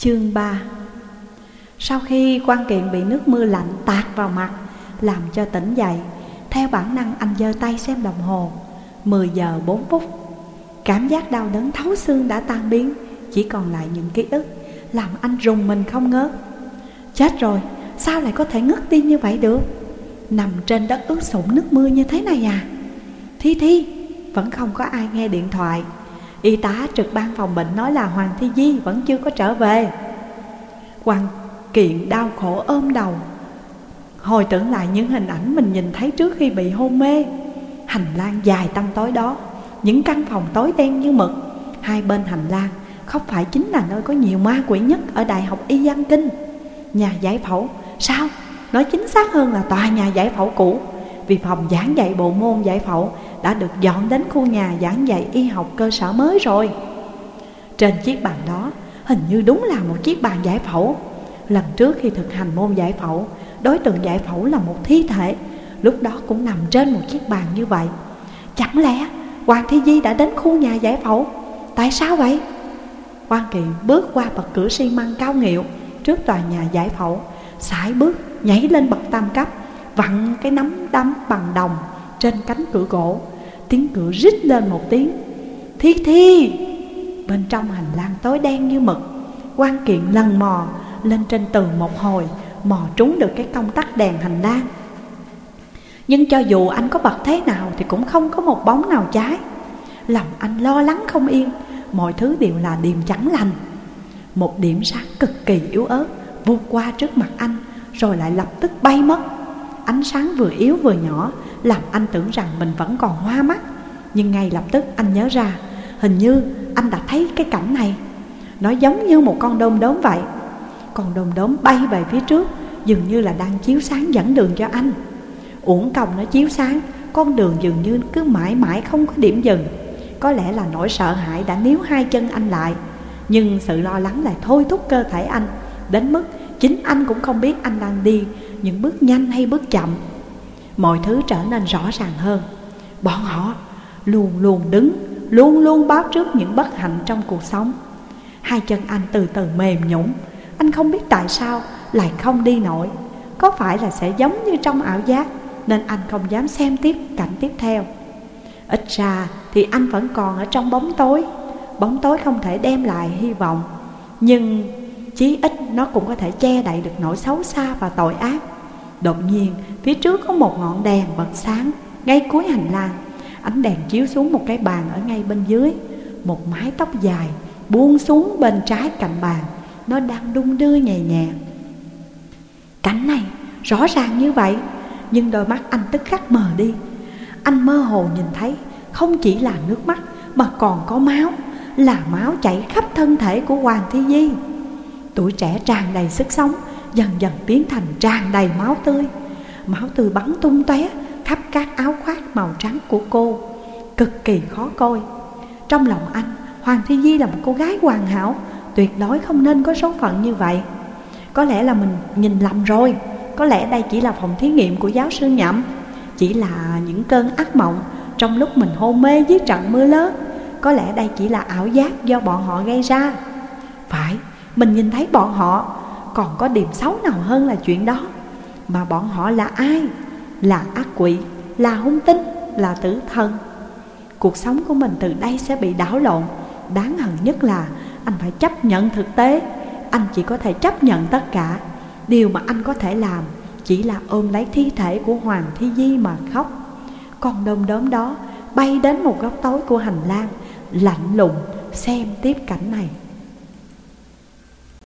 Chương 3 Sau khi quan kiện bị nước mưa lạnh tạt vào mặt, Làm cho tỉnh dậy, Theo bản năng anh giơ tay xem đồng hồ 10 giờ 4 phút. Cảm giác đau đớn thấu xương đã tan biến, Chỉ còn lại những ký ức, Làm anh rùng mình không ngớt. Chết rồi, Sao lại có thể ngất đi như vậy được? Nằm trên đất ướt sũng nước mưa như thế này à? Thi Thi, Vẫn không có ai nghe điện thoại. Y tá trực ban phòng bệnh nói là Hoàng Thi Di vẫn chưa có trở về. Hoàng Kiện đau khổ ôm đầu. Hồi tưởng lại những hình ảnh mình nhìn thấy trước khi bị hôn mê. Hành lang dài tăm tối đó, Những căn phòng tối đen như mực. Hai bên hành lang Không phải chính là nơi có nhiều ma quỷ nhất Ở Đại học Y Giang Kinh. Nhà giải phẫu, Sao? Nói chính xác hơn là tòa nhà giải phẫu cũ. Vì phòng giảng dạy bộ môn giải phẫu đã được dọn đến khu nhà giảng dạy y học cơ sở mới rồi. Trên chiếc bàn đó, Hình như đúng là một chiếc bàn giải phẫu. Lần trước khi thực hành môn giải phẫu, Đối tượng giải phẫu là một thi thể. Lúc đó cũng nằm trên một chiếc bàn như vậy. Chẳng lẽ Hoàng Thi Di đã đến khu nhà giải phẫu? Tại sao vậy? Quan Kiện bước qua bậc cửa xi măng cao nghiệu Trước tòa nhà giải phẫu, sải bước nhảy lên bậc tam cấp, Vặn cái nắm đấm bằng đồng trên cánh cửa gỗ. Tiếng cửa rít lên một tiếng. Thi thi! Bên trong hành lang tối đen như mực. Quan kiện lần mò lên trên tường một hồi, Mò trúng được cái công tắc đèn hành lang. Nhưng cho dù anh có bật thế nào Thì cũng không có một bóng nào cháy. Lòng anh lo lắng không yên, Mọi thứ đều là điềm chẳng lành. Một điểm sáng cực kỳ yếu ớt Vụt qua trước mặt anh, Rồi lại lập tức bay mất. Ánh sáng vừa yếu vừa nhỏ làm anh tưởng rằng mình vẫn còn hoa mắt. Nhưng ngay lập tức anh nhớ ra, Hình như anh đã thấy cái cảnh này. Nó giống như một con đom đóm vậy. Con đom đóm bay về phía trước, Dường như là đang chiếu sáng dẫn đường cho anh. Uổng công nó chiếu sáng, Con đường dường như cứ mãi mãi không có điểm dừng. Có lẽ là nỗi sợ hãi đã níu hai chân anh lại. Nhưng sự lo lắng lại thôi thúc cơ thể anh. Đến mức chính anh cũng không biết anh đang đi Những bước nhanh hay bước chậm. Mọi thứ trở nên rõ ràng hơn. Bọn họ luôn luôn đứng, Luôn luôn báo trước những bất hạnh trong cuộc sống. Hai chân anh từ từ mềm nhũng Anh không biết tại sao lại không đi nổi. Có phải là sẽ giống như trong ảo giác, Nên anh không dám xem tiếp cảnh tiếp theo. Ít ra thì anh vẫn còn ở trong bóng tối. Bóng tối không thể đem lại hy vọng, Nhưng chí ít nó cũng có thể che đậy được nỗi xấu xa và tội ác. Đột nhiên, phía trước có một ngọn đèn bật sáng, Ngay cuối hành lang. Ánh đèn chiếu xuống một cái bàn ở ngay bên dưới. Một mái tóc dài buông xuống bên trái cạnh bàn. Nó đang đung đưa nhẹ nhẹ. Cảnh này, rõ ràng như vậy. Nhưng đôi mắt anh tức khắc mờ đi. Anh mơ hồ nhìn thấy, Không chỉ là nước mắt, Mà còn có máu. Là máu chảy khắp thân thể của Hoàng Thi Di Tuổi trẻ tràn đầy sức sống Dần dần biến thành tràn đầy máu tươi. Máu tươi bắn tung tóe khắp các áo khoác màu trắng của cô. Cực kỳ khó coi. Trong lòng anh Hoàng Thi Di là một cô gái hoàn hảo Tuyệt đối không nên có số phận như vậy. Có lẽ là mình nhìn lầm rồi. Có lẽ đây chỉ là phòng thí nghiệm của giáo sư nhậm. Chỉ là những cơn ác mộng Trong lúc mình hôn mê dưới trận mưa lớn. Có lẽ đây chỉ là ảo giác do bọn họ gây ra. Phải, mình nhìn thấy bọn họ còn có điểm xấu nào hơn là chuyện đó? Mà bọn họ là ai? Là ác quỷ, là hung tinh, là tử thần. Cuộc sống của mình từ đây sẽ bị đảo lộn. Đáng hận nhất là anh phải chấp nhận thực tế. Anh chỉ có thể chấp nhận tất cả. Điều mà anh có thể làm Chỉ là ôm lấy thi thể của Hoàng Thi Di mà khóc. Con đom đóm đó bay đến một góc tối của hành lang Lạnh lùng xem tiếp cảnh này.